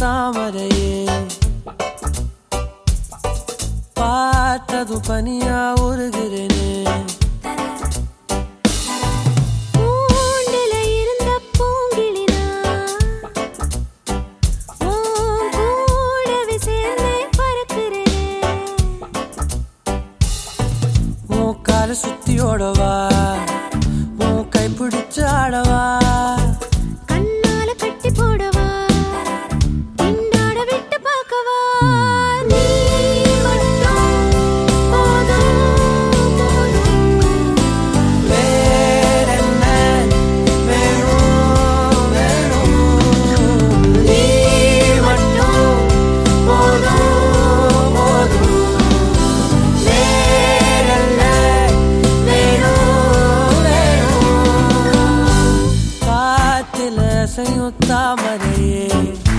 தாமரையே. பார்த்ததும் பனியா உருகிறேனே பூங்கிளினா உன் கூடவே சேர்ந்தே senhor tamarei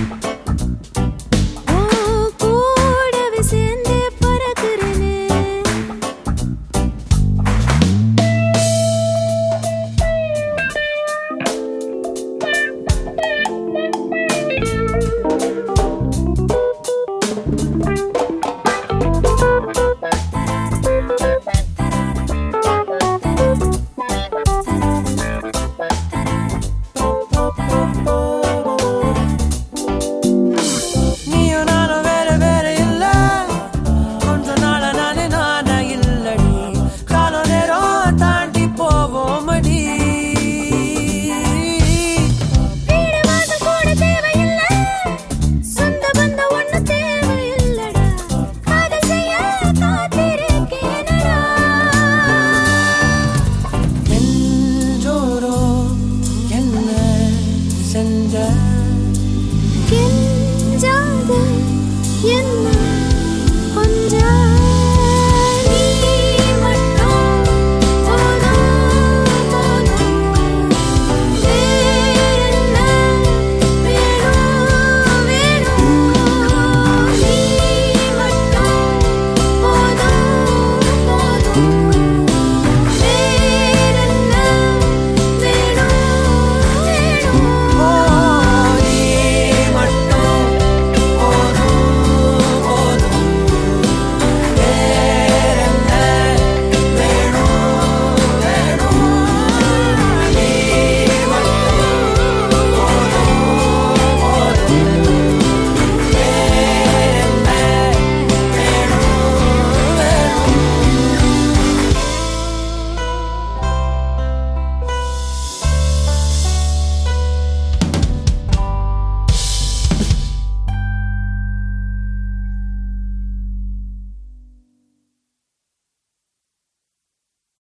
You